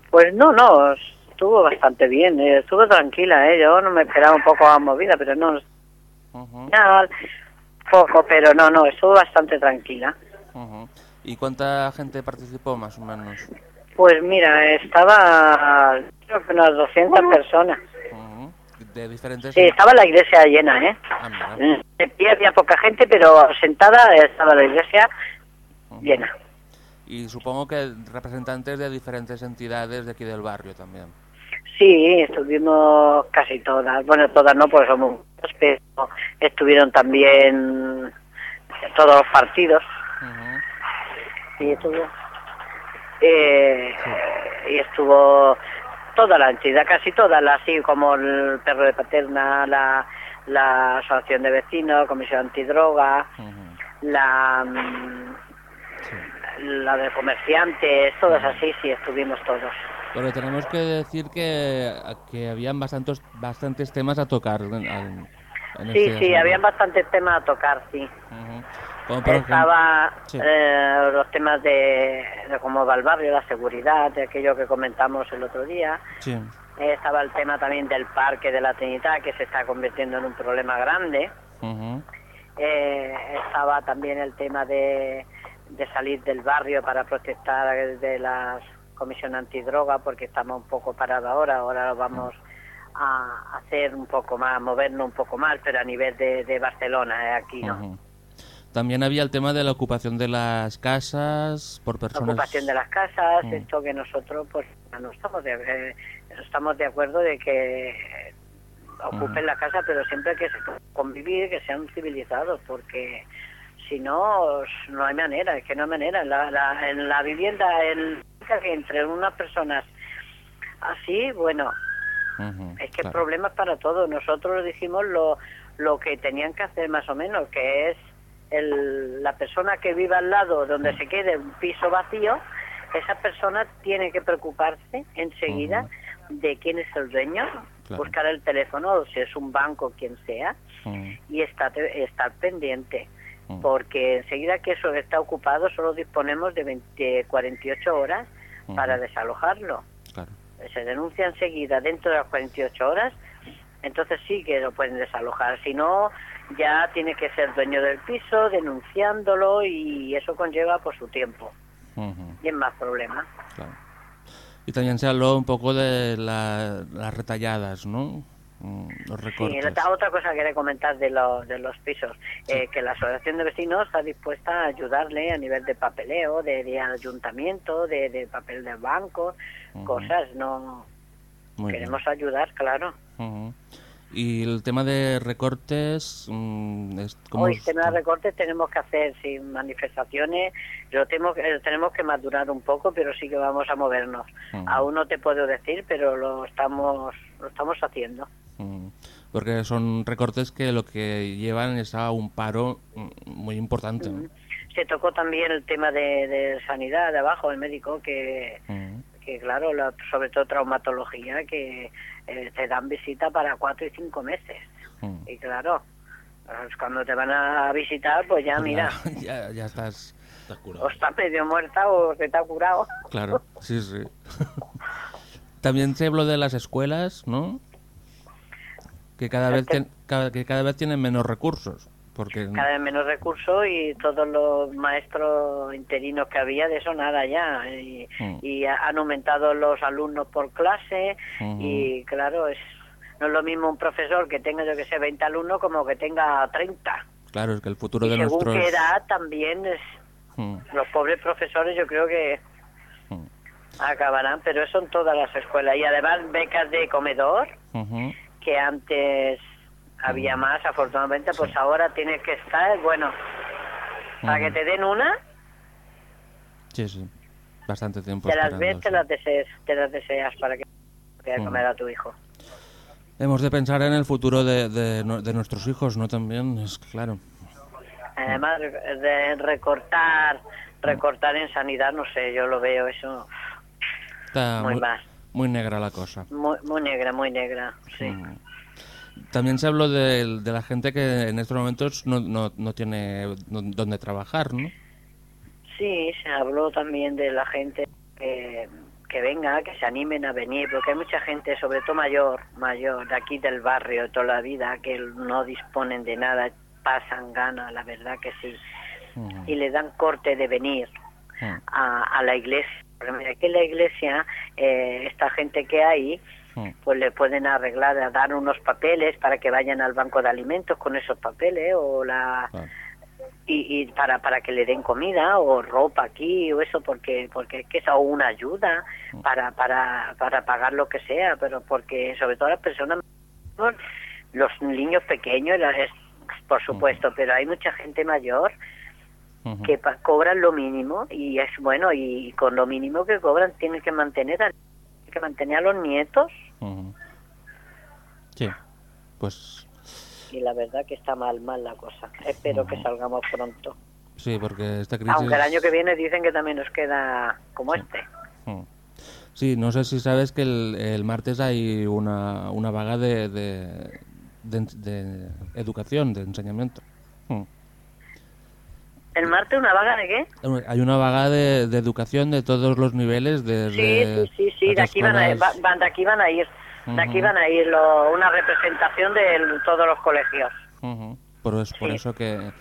Pues no, no, estuvo bastante bien, eh, estuvo tranquila, ¿eh? yo no me esperaba un poco más movida, pero no, nada, poco, pero no, no, estuvo bastante tranquila. ¿Y cuánta gente participó más o menos? Pues mira, estaba creo que unas 200 personas. De diferentes... Sí, estaba la iglesia llena, ¿eh? Ah, mira. De pie había poca gente, pero sentada estaba la iglesia llena. Y supongo que representantes de diferentes entidades de aquí del barrio también. Sí, estuvimos casi todas. Bueno, todas no, porque somos muchos, pero estuvieron también todos los partidos. Ujú. Y estuvo. eh, y estuvo toda la entidad, casi todas, la- así como el perro de paterna, la, la asociación de vecinos, comisión antidroga, la, mm, la de comerciantes, todas así, sí, estuvimos todos. Pero tenemos que decir que, que habían bastantes, bastantes temas a tocar. Sí, este sí, habían bastantes temas a tocar, sí. Ejemplo- Estaba Sí. eh, los temas de, de cómo va el barrio, la seguridad, de aquello que comentamos el otro día. Sí. Eh, estaba el tema también del parque de la Trinidad, que se está convirtiendo en un problema grande. Eh, estaba también el tema de, de salir del barrio para protestar de la comisión antidroga, porque estamos un poco parados ahora. Ahora lo vamos a hacer un poco más, movernos un poco más, pero a nivel de, de Barcelona, eh, aquí no. También había el tema de la ocupación de las casas por la personas... ocupación de las casas, Mm. esto que nosotros pues no estamos de, eh, estamos de acuerdo de que ocupen Mm. la casa, pero siempre que se convivir, que sean civilizados, porque si no, no hay manera, es que no hay manera. La, la- en la vivienda, el, entre unas personas así, bueno, Es que claro. problemas para todos. Nosotros dijimos lo, lo que tenían que hacer más o menos, que es el- la persona que vive al lado donde se quede un piso vacío, esa persona tiene que preocuparse enseguida de quién es el dueño, Claro. buscar el teléfono, o si es un banco, quien sea, Mm, y estar, estar pendiente. Mm. Porque enseguida que eso está ocupado, solo disponemos de 20, 48 horas para desalojarlo. Se denuncia enseguida dentro de las 48 horas, entonces sí que lo pueden desalojar. Si no, ya tiene que ser dueño del piso, denunciándolo y eso conlleva por su tiempo. Ujú, Y es más problema. claro. Y también se habló un poco de la- las retalladas, ¿no? Mm, Los Sí, recortes. la- otra cosa que quería comentar de, los de los pisos, eh, que la Asociación de Vecinos está dispuesta a ayudarle a nivel de papeleo, de, de ayuntamiento, de, de papel del banco, Cosas, no Muy bien. queremos ayudar, claro. Y el tema de recortes, mm, es como Hoy, tema de recortes, tenemos que hacer sin manifestaciones, lo tenemos, que- tenemos que madurar un poco, pero sí que vamos a movernos. Ujú. Aún no te puedo decir, pero lo estamos, lo estamos haciendo. Porque son recortes que lo que llevan es a un paro mm, muy importante. ¿no? Se tocó también el tema de, de sanidad de abajo, el médico, que, que claro, la- sobre todo traumatología, que eh, te dan visita para cuatro y cinco meses. mm. Y claro, pues cuando te van a visitar, pues ya Pues mira, *laughs* ya, ya estás, Estás curado. o está medio muerta o se te ha curado. claro, *laughs* sí, sí. También se habló de las escuelas, ¿no? Que cada vez, que cada vez tienen menos recursos. Porque cada vez menos recursos y todos los maestros interinos que había, de eso nada ya. Y, Mm. y han aumentado los alumnos por clase y claro, es no es lo mismo un profesor que tenga, yo que sé, 20 alumnos como que tenga 30. claro, es que el futuro Y de según nuestros... qué edad también es, Mm, los pobres profesores yo creo que mm, acabarán, pero eso en todas las escuelas. Y además becas de comedor, que antes había más, afortunadamente, pues ahora tienes que estar, bueno, para que te den una, Sí, sí. Bastante tiempo te las ves, te las deseas, te las deseas para que te comer a tu hijo. Hemos de pensar en el futuro de, de, nuestros hijos, ¿no? También, es claro. Además de recortar, recortar en sanidad, no sé, yo lo veo eso Está muy muy, mal, muy negra la cosa. muy, muy negra, muy negra, sí. Mm. También se habló de, de la gente que en estos momentos no, no, no tiene dó- dónde trabajar, ¿no? Sí, se habló también de la gente que, que venga, que se animen a venir, porque hay mucha gente, sobre todo mayor, mayor, de aquí del barrio, toda la vida, que no disponen de nada, pasan ganas, la verdad que sí, Mm, y le dan corte de venir mm, a, a la iglesia. Porque mira, aquí en la iglesia, eh, esta gente que hay, pues le pueden arreglar, a dar unos papeles para que vayan al banco de alimentos con esos papeles, o la y, y para para que le den comida o ropa aquí o eso porque porque es que es una ayuda para para para pagar lo que sea pero porque sobre todo las personas los niños pequeños por supuesto pero hay mucha gente mayor que cobran lo mínimo y es bueno y con lo mínimo que cobran tienen que mantener a, que mantener a los nietos. Sí, pues y la verdad que está mal mal la cosa. Espero que salgamos pronto. Sí, porque esta crisis... aunque el año que viene dicen que también nos queda como este. Sí, no sé si sabes que el, el martes hay una, una vaga de, de, de, de educación, de enseñamiento. ¿El martes una vaga de qué? Hay una vaga de, de educación de todos los niveles, desde... Sí, sí, sí, sí, de aquí van a, van, de aquí van a ir. De aquí van a ir lo- una representación de todos los colegios. Ujú. Por, es, por eso que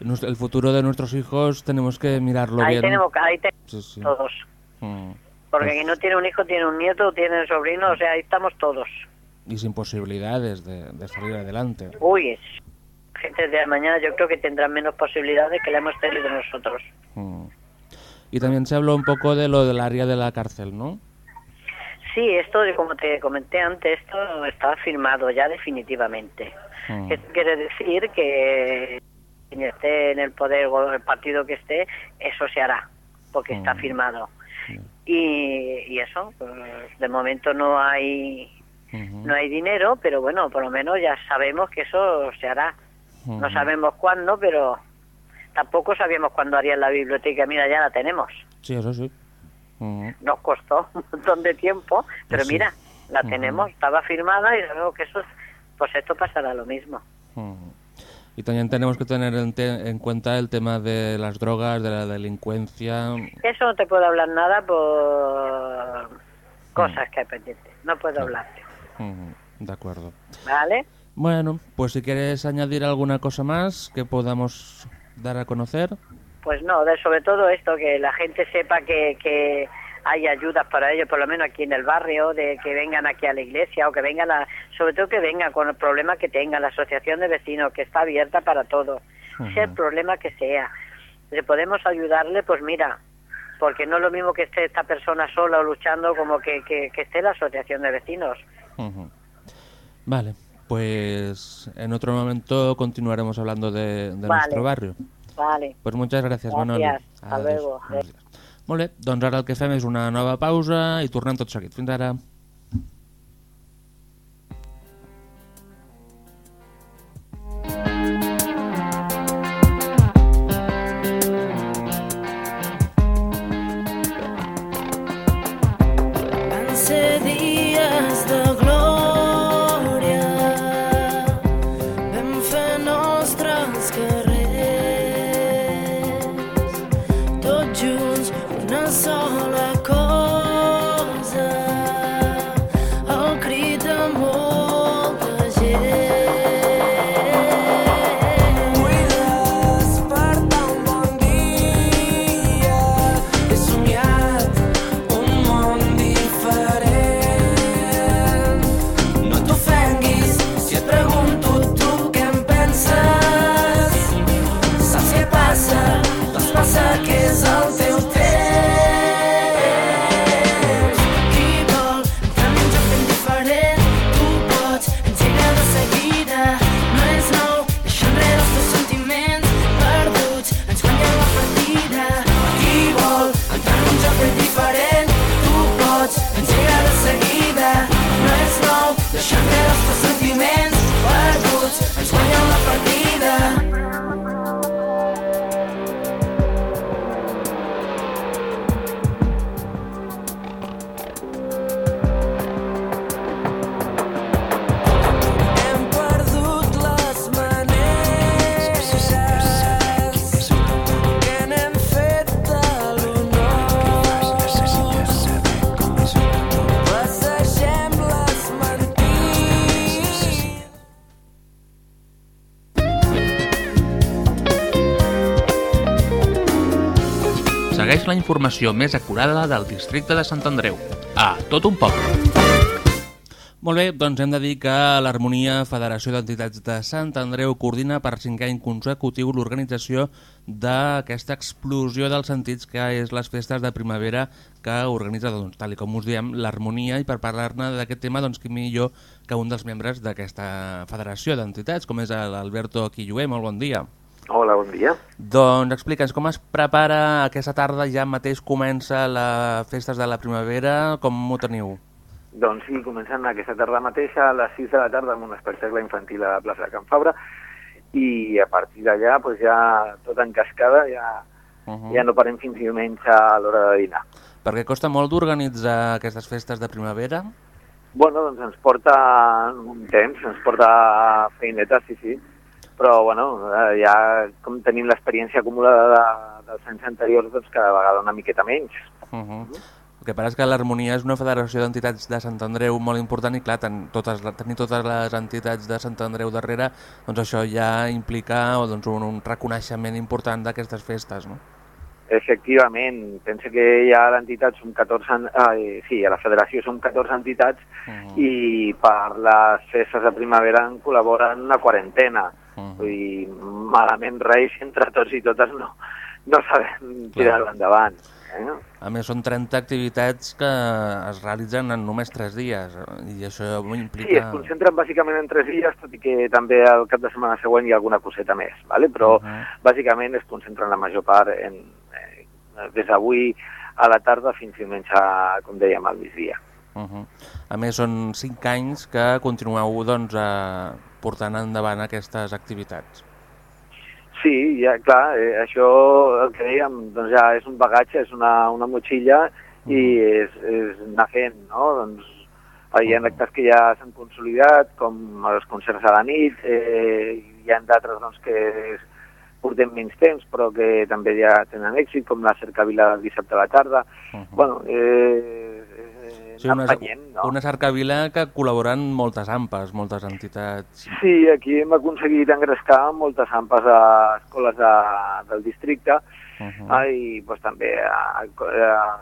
nos- el futuro de nuestros hijos tenemos que mirarlo ahí bien. tenemos, ahí tenemos Sí, sí. todos. Porque Pues- quien no tiene un hijo tiene un nieto, tiene un sobrino, o sea, ahí estamos todos. y sin posibilidades de, de salir adelante. Uy, gente de mañana yo creo que tendrán menos posibilidades que la hemos tenido nosotros. Mm. Y también se habló un poco de lo del área de la cárcel, ¿no? Sí, esto, como te comenté antes, esto está firmado ya definitivamente. Mm. Esto quiere decir que quien esté en el poder o el partido que esté, eso se hará, porque está Mm. firmado. Y, y eso, pues, de momento no hay no hay dinero, pero bueno, por lo menos ya sabemos que eso se hará. No sabemos cuándo, pero tampoco sabíamos cuándo harían la biblioteca, mira, ya la tenemos. Sí, eso sí. Nos costó un montón de tiempo, pero Sí. mira, la tenemos, estaba firmada y luego que eso, es- pues esto pasará lo mismo. Y también tenemos que tener en, te- en cuenta el tema de las drogas, de la delincuencia. Eso no te puedo hablar nada por cosas que hay pendientes, no puedo hablarte, De acuerdo. ¿vale? Bueno, pues si quieres añadir alguna cosa más que podamos dar a conocer. Pues no, sobre todo esto, que la gente sepa que, que hay ayudas para ellos, por lo menos aquí en el barrio, de que vengan aquí a la iglesia o que vengan, a, sobre todo que vengan con el problema que tengan, la asociación de vecinos, que está abierta para todos, sea el problema que sea. Si podemos ayudarle, pues mira, porque no es lo mismo que esté esta persona sola o luchando como que, que, que esté la asociación de vecinos. Vale, pues en otro momento continuaremos hablando de, de Vale. nuestro barrio. Vale. Pues muchas gràcies, Gràcies. Manoli. Hasta luego. Molt bé, doncs ara el que fem és una nova pausa i tornem tot seguit. Fins ara. Informació més acurada del districte de Sant Andreu. A tot un poble. Molt bé, doncs hem de dir que l'Harmonia Federació d'Entitats de Sant Andreu coordina per cinquè any consecutiu l'organització d'aquesta explosió dels sentits que és les festes de primavera que organitza, doncs, tal com us diem, l'Harmonia i per parlar-ne d'aquest tema, doncs, qui millor que un dels membres d'aquesta federació d'entitats, com és l'Alberto Quilloé. Molt bon dia. Hola, bon dia. Doncs explica'ns com es prepara aquesta tarda, ja mateix comença les festes de la primavera, com ho teniu? Doncs sí, comencem aquesta tarda mateixa a les 6 de la tarda amb un espectacle infantil a la plaça de Can Fabra i a partir d'allà pues, ja tot en cascada, ja, Uh -huh. ja no parem fins diumenge a l'hora de dinar. Perquè costa molt d'organitzar aquestes festes de primavera? Bueno, doncs ens porta un temps, ens porta feineta, sí, sí, però bueno, eh, ja com tenim l'experiència acumulada de, dels anys anteriors, doncs cada vegada una miqueta menys. Uh -huh. El que passa és que l'Harmonia és una federació d'entitats de Sant Andreu molt important i clar, ten, totes, tenir totes les entitats de Sant Andreu darrere, doncs això ja implica o, doncs, un, un reconeixement important d'aquestes festes, no? Efectivament, pense que ja a l'entitat som 14, en- eh, sí, a la federació som 14 entitats Uh -huh. i per les festes de primavera en col·laboren una quarantena. Uh -huh. Vull dir, malament res, entre tots i totes no, no sabem tirar-ho endavant. Eh? A més, són 30 activitats que es realitzen en només 3 dies i això implica... Sí, es concentren bàsicament en tres dies, tot i que també al cap de setmana següent hi ha alguna coseta més, ¿vale? però Uh -huh. bàsicament es concentren la major part en, eh, des d'avui a la tarda fins diumenge, com dèiem, al migdia. Uh -huh. A més, són 5 anys que continueu doncs, eh, portant endavant aquestes activitats. Sí, ja, clar, eh, això el que dèiem, doncs ja és un bagatge, és una, una motxilla i és, és anar fent, no? Doncs hi ha actes que ja s'han consolidat, com els concerts a la nit, eh, hi ha d'altres doncs, que portem menys temps, però que també ja tenen èxit, com la cercavila del dissabte a la tarda. Uh -huh. Bueno, eh, Sí, una, empenyent, no? una cercavila que col·laboren moltes AMPAs, moltes entitats. Sí, aquí hem aconseguit engrescar moltes ampes a escoles de, del districte Uh -huh. ah, i doncs, també a, a,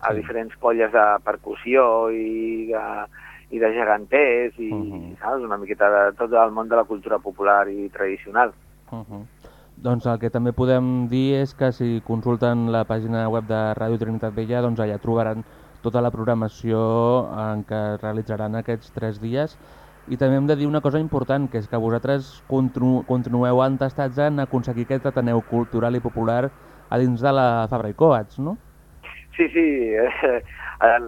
a Sí. diferents colles de percussió i de, i de geganters i Mhm. saps? una miqueta de tot el món de la cultura popular i tradicional. Uh -huh. Doncs el que també podem dir és que si consulten la pàgina web de Ràdio Trinitat Vella, doncs allà trobaran tota la programació en què realitzaran aquests tres dies. I també hem de dir una cosa important, que és que vosaltres continu continueu entestats en aconseguir aquest Ateneu cultural i popular a dins de la Fabra i Coats, no? Sí, sí, eh, el,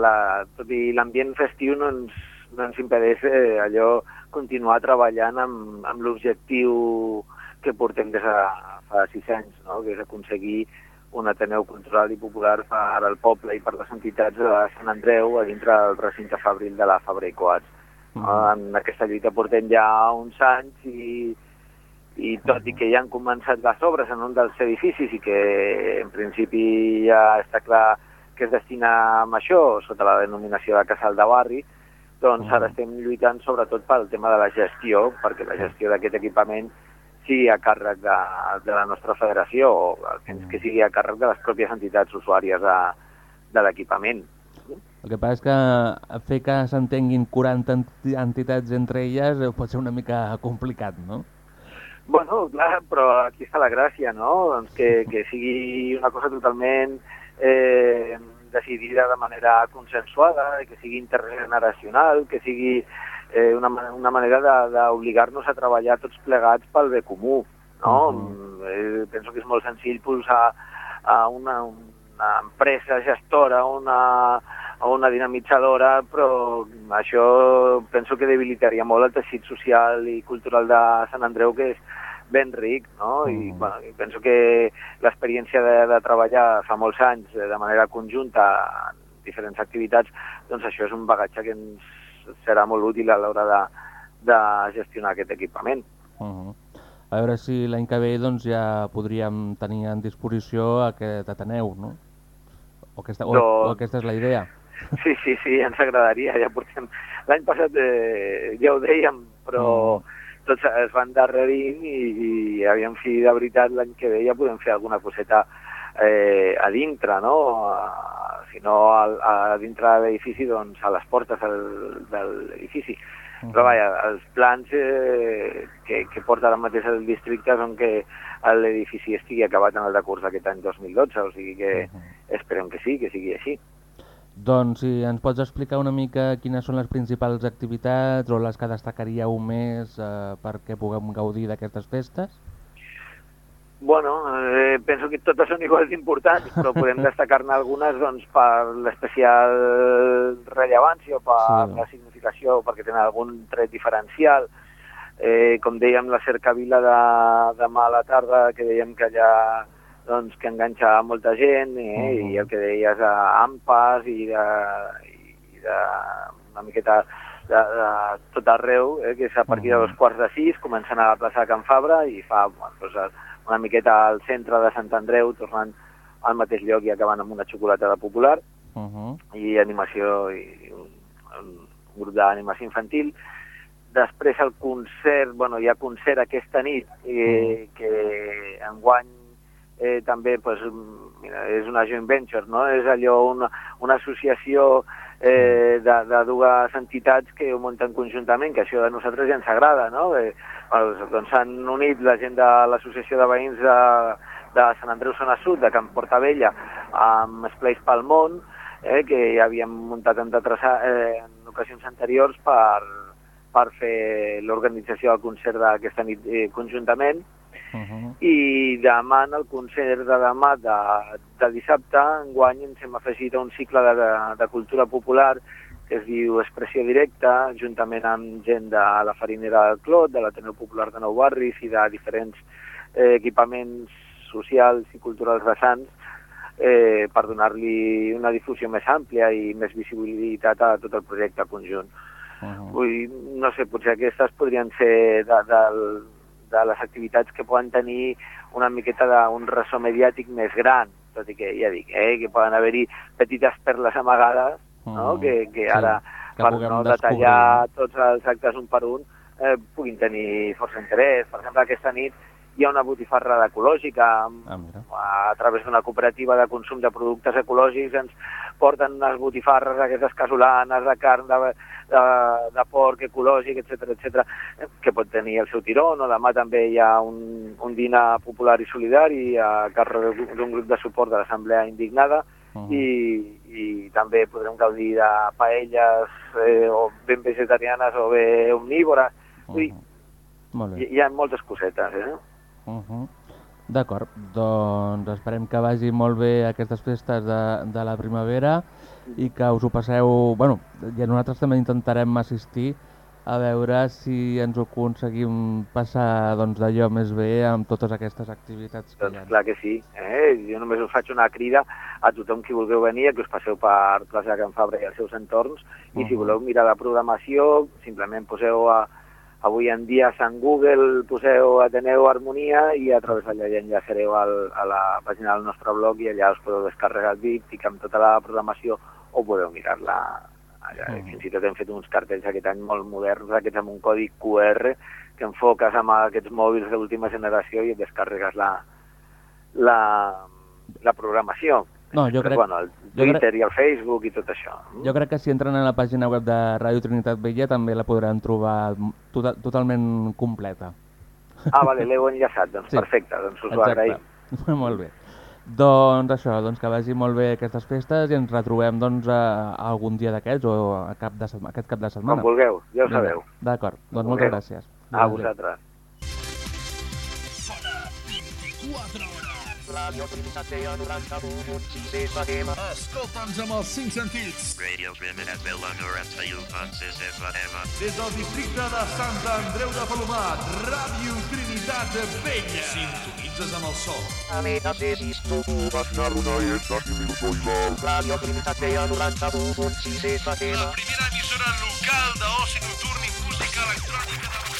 la, tot i l'ambient festiu no ens, no ens impedeix eh, allò continuar treballant amb, amb l'objectiu que portem des de fa sis anys, no? que és aconseguir un Ateneu cultural i popular per al poble i per les entitats de Sant Andreu a dintre del recinte fabril de la Fabra i Coats. No? En aquesta lluita portem ja uns anys i, i tot i que ja han començat les obres en un dels edificis i que en principi ja està clar que es destina a això sota la denominació de casal de barri, doncs ara estem lluitant sobretot pel tema de la gestió, perquè la gestió d'aquest equipament sigui a càrrec de, de la nostra federació o que, que sigui a càrrec de les pròpies entitats usuàries de, de l'equipament. El que passa és que fer que s'entenguin 40 enti- entitats entre elles eh, pot ser una mica complicat, no? Bueno, clar, però aquí està la gràcia, no? Doncs que, que sigui una cosa totalment eh, decidida de manera consensuada, que sigui intergeneracional, que sigui eh, una, una manera de- d'obligar-nos a treballar tots plegats pel bé comú, no? Mm, eh, penso que és molt senzill posar a una, una empresa gestora, una, o una dinamitzadora, però això penso que debilitaria molt el teixit social i cultural de Sant Andreu, que és ben ric, no? I, bueno, i penso que l'experiència de, de treballar fa molts anys eh, de manera conjunta en diferents activitats, doncs això és un bagatge que ens serà molt útil a l'hora de, de gestionar aquest equipament. Uh -huh. A veure si l'any que ve doncs, ja podríem tenir en disposició aquest Ateneu, no? O aquesta, o, Doncs- o aquesta és la idea. *laughs* Sí, sí, sí, ens agradaria. Ja portem... L'any passat eh, ja ho dèiem, però tots es van darrerint i, i aviam si de veritat l'any que ve ja podem fer alguna coseta eh, a dintre, no? A, si no a, a dintre de l'edifici, doncs a les portes del, de l'edifici. Però vaja, els plans eh, que, que porta ara mateix el districte són que l'edifici estigui acabat en el decurs d'aquest any 2012, o sigui que esperem que sí, que sigui així. Doncs si ens pots explicar una mica quines són les principals activitats o les que destacaríeu més eh, perquè puguem gaudir d'aquestes festes? Bueno, eh, penso que totes són igual d'importants, *laughs* però podem destacar-ne algunes doncs, per l'especial rellevància o per Sí. la significació, perquè tenen algun tret diferencial. Eh, com dèiem, la cercavila de, demà a la tarda, que dèiem que allà doncs, que enganxa molta gent, eh, Mhm. i el que deies, a AMPAs i de, i de una miqueta de, de tot arreu, eh, que és a partir de dos quarts de sis, començant a la plaça de Can Fabra i fa bueno, doncs, una miqueta al centre de Sant Andreu, tornant al mateix lloc i acabant amb una xocolata popular Uh -huh. i animació i un, un grup d'animació infantil. Després el concert, bueno, hi ha concert aquesta nit eh, que enguany eh, també pues, mira, és una joint venture, no? és allò una, una associació eh, de, de dues entitats que ho munten conjuntament, que això a nosaltres ja ens agrada, no? Eh, doncs s'han unit la gent de l'Associació de Veïns de, de Sant Andreu Zona Sud, de Camp Portabella, amb Esplais pel Món, eh, que ja havíem muntat en, altres, eh, en ocasions anteriors per, per fer l'organització del concert d'aquesta nit eh, conjuntament. Uh -huh. I demà, en el concert de demà, de, de dissabte, enguany ens hem afegit a un cicle de, de, de cultura popular que es diu Expressió Directa, juntament amb gent de la Farinera del Clot, de l'Ateneu Popular de Nou Barris i de diferents eh, equipaments socials i culturals vessants, eh, per donar-li una difusió més àmplia i més visibilitat a tot el projecte conjunt. Uh -huh. Vull no sé, potser aquestes podrien ser de, de, de les activitats que poden tenir una miqueta d'un ressò mediàtic més gran, tot i que, ja dic, eh, que poden haver-hi petites perles amagades, no? Mm, que, que sí, ara, que per no descobrir. detallar tots els actes un per un, eh, puguin tenir força interès. Per exemple, aquesta nit hi ha una botifarra ecològica Ah, mira. a través d'una cooperativa de consum de productes ecològics ens porten unes botifarres, aquestes casolanes de carn de, de, de porc ecològic, etc etc, que pot tenir el seu tiró. No? Demà també hi ha un, un dinar popular i solidari a càrrec d'un grup de suport de l'Assemblea Indignada Uh -huh. i, i també podrem gaudir de paelles eh, o ben vegetarianes o bé omnívores. Vull dir, Uh -huh. Molt bé. hi, hi ha moltes cosetes, eh? Uh -huh. D'acord, doncs esperem que vagi molt bé aquestes festes de, de la primavera i que us ho passeu... Bueno, i nosaltres també intentarem assistir a veure si ens ho aconseguim passar doncs, d'allò més bé amb totes aquestes activitats que hi Doncs ha. clar que sí. Eh? Jo només us faig una crida a tothom qui vulgueu venir, que us passeu per plaça de Can Fabra i els seus entorns, i si voleu mirar la programació, simplement poseu a, avui en dia en Google, poseu Ateneu Harmonia i a través d'allà ja enllaçareu al, a la pàgina del nostre blog i allà us podeu descarregar el i amb tota la programació o podeu mirar-la allà. Mhm. Fins i tot hem fet uns cartells aquest any molt moderns, aquests amb un codi QR, que enfoques amb aquests mòbils d'última generació i et descarregues la, la, la programació. No, jo Però, crec- Bueno, el jo crec- Twitter i el Facebook i tot això. Jo crec que si entren a la pàgina web de Ràdio Trinitat Vella també la podran trobar tota, totalment completa. Ah, vale, l'heu enllaçat, doncs Sí. perfecte, doncs us ho agraïm. *laughs* molt bé. Doncs això, doncs que vagi molt bé aquestes festes i ens retrobem doncs, a, a algun dia d'aquests o a cap de setmana, aquest cap de setmana. Com vulgueu, ja ho sabeu. D'acord, doncs Com moltes vulgueu. gràcies. A Adéu. vosaltres. Escolta'ns amb els cinc sentits. Radio Trinitat Vella 91.6 FM. Des del districte de Sant Andreu de Palomat, Ràdio Trinitat Vella. Sintonitzes amb el sol. La primera emissora local d'oci nocturn i música electrònica de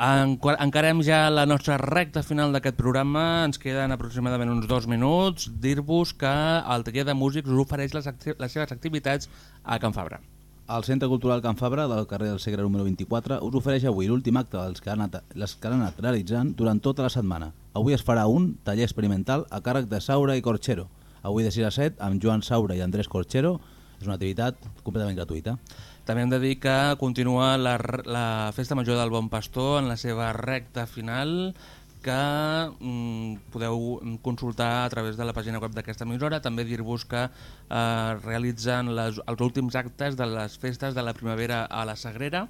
Enqu- Encarem ja la nostra recta final d'aquest programa. Ens queden aproximadament uns dos minuts. Dir-vos que el taller de músics us ofereix les, acti les seves activitats a Can Fabra. El Centre Cultural Can Fabra, del carrer del Segre número 24, us ofereix avui l'últim acte dels que han anat, les que han anat realitzant durant tota la setmana. Avui es farà un taller experimental a càrrec de Saura i Corchero. Avui de 6 a 7, amb Joan Saura i Andrés Corchero. És una activitat completament gratuïta. També hem de dir que continua la, la Festa Major del Bon Pastor en la seva recta final que mm, podeu consultar a través de la pàgina web d'aquesta emissora. També dir-vos que eh, realitzen les, els últims actes de les festes de la primavera a la Sagrera.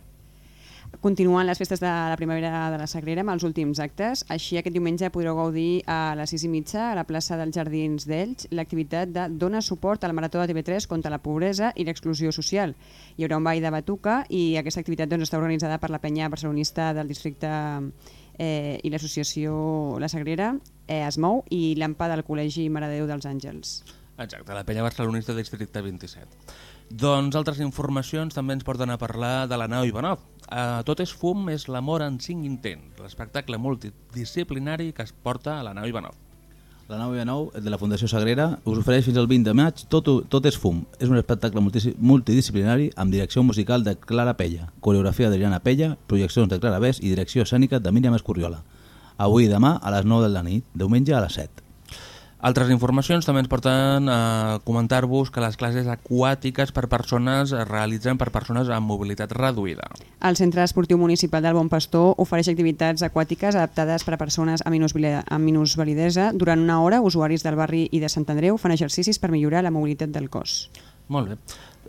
Continuen les festes de la primavera de la Sagrera amb els últims actes. Així, aquest diumenge podreu gaudir a les 6 i mitja a la plaça dels Jardins d'Elx l'activitat de Dona suport a la Marató de TV3 contra la pobresa i l'exclusió social. Hi haurà un ball de batuca i aquesta activitat doncs, està organitzada per la penya barcelonista del districte eh, i l'associació La Sagrera, eh, es mou, i l'AMPA del Col·legi Maredeu dels Àngels. Exacte, la penya barcelonista districte 27. Doncs altres informacions també ens porten a parlar de la nau Ivanov. Uh, Tot és fum és l'amor en cinc intents, l'espectacle multidisciplinari que es porta a la nau Ivanov. La nau nou de la Fundació Sagrera us ofereix fins al 20 de maig Tot, tot és fum. És un espectacle multi- multidisciplinari amb direcció musical de Clara Pella, coreografia d'Adriana Pella, projeccions de Clara Bés i direcció escènica de Míriam Escurriola. avui i demà a les 9 de la nit, diumenge a les 7. Altres informacions també ens porten a comentar-vos que les classes aquàtiques per persones es realitzen per persones amb mobilitat reduïda. El Centre Esportiu Municipal del Bon Pastor ofereix activitats aquàtiques adaptades per a persones amb, minusvali- amb minusvalidesa. Durant una hora, usuaris del barri i de Sant Andreu fan exercicis per millorar la mobilitat del cos. Molt bé.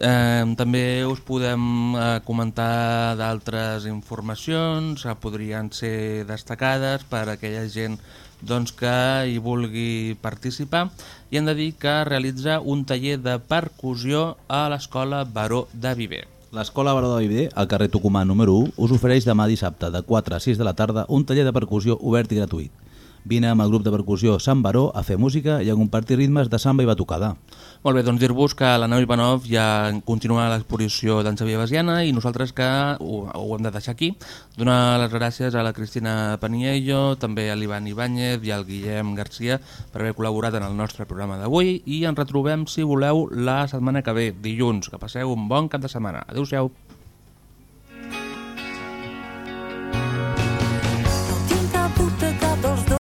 Eh, també us podem eh, comentar d'altres informacions que podrien ser destacades per a aquella gent doncs, que hi vulgui participar i hem de dir que realitza un taller de percussió a l'escola Baró de Viver. L'Escola Baró de Viver, al carrer Tucumà número 1, us ofereix demà dissabte de 4 a 6 de la tarda un taller de percussió obert i gratuït. Vine amb el grup de percussió Sant Baró a fer música i a compartir ritmes de samba i batucada. Molt bé, doncs dir-vos que la nau Ivanov ja continua l'exposició d'en Xavier Basiana i nosaltres que ho, ho hem de deixar aquí. Donar les gràcies a la Cristina Paniello, també a l'Ivan Ibáñez i al Guillem Garcia per haver col·laborat en el nostre programa d'avui i ens retrobem, si voleu, la setmana que ve, dilluns. Que passeu un bon cap de setmana. Adéu-siau.